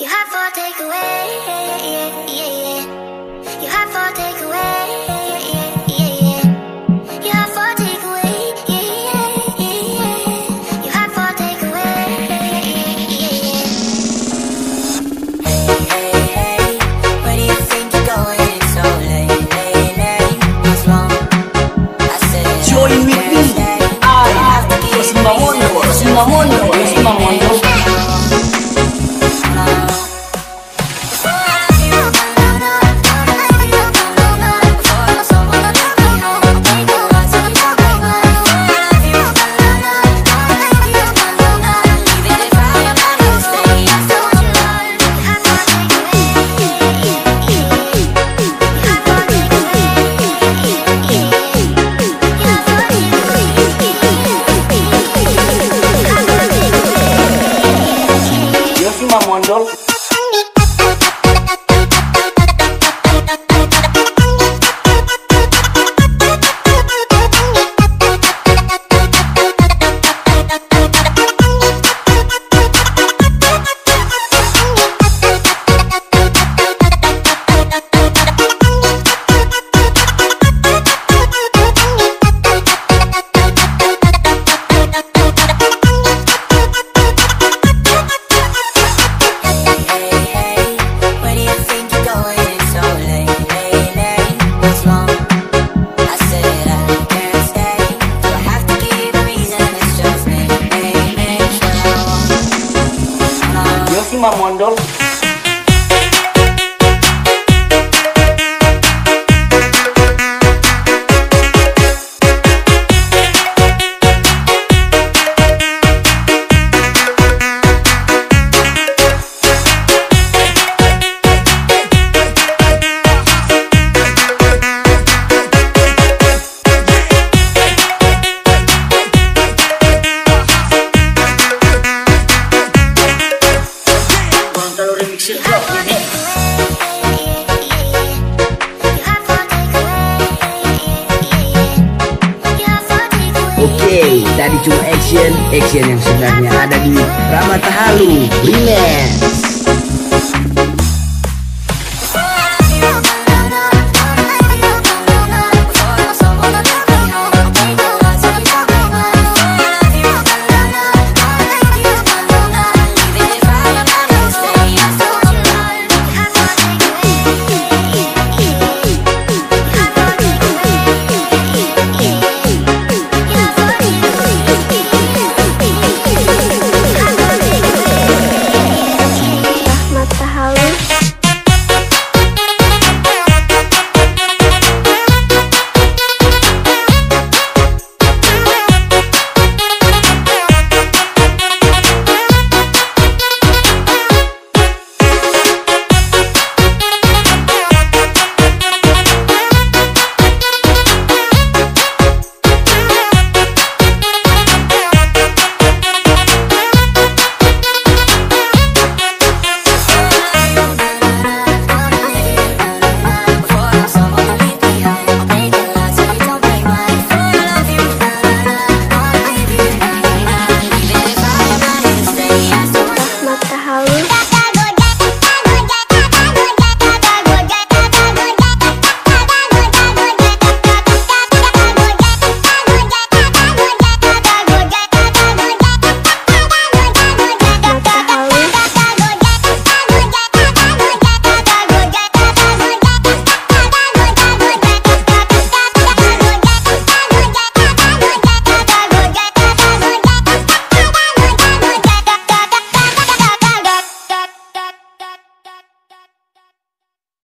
You have for takeaway. You have for takeaway. You have for takeaway. You have for takeaway. Hey, hey, where do you think you're going? It's so late, late, late. What's wrong? I said I to Osima Mondo, Osima Well, Osima cuma action, action yang sebenarnya ada di Ramata Halu Remix.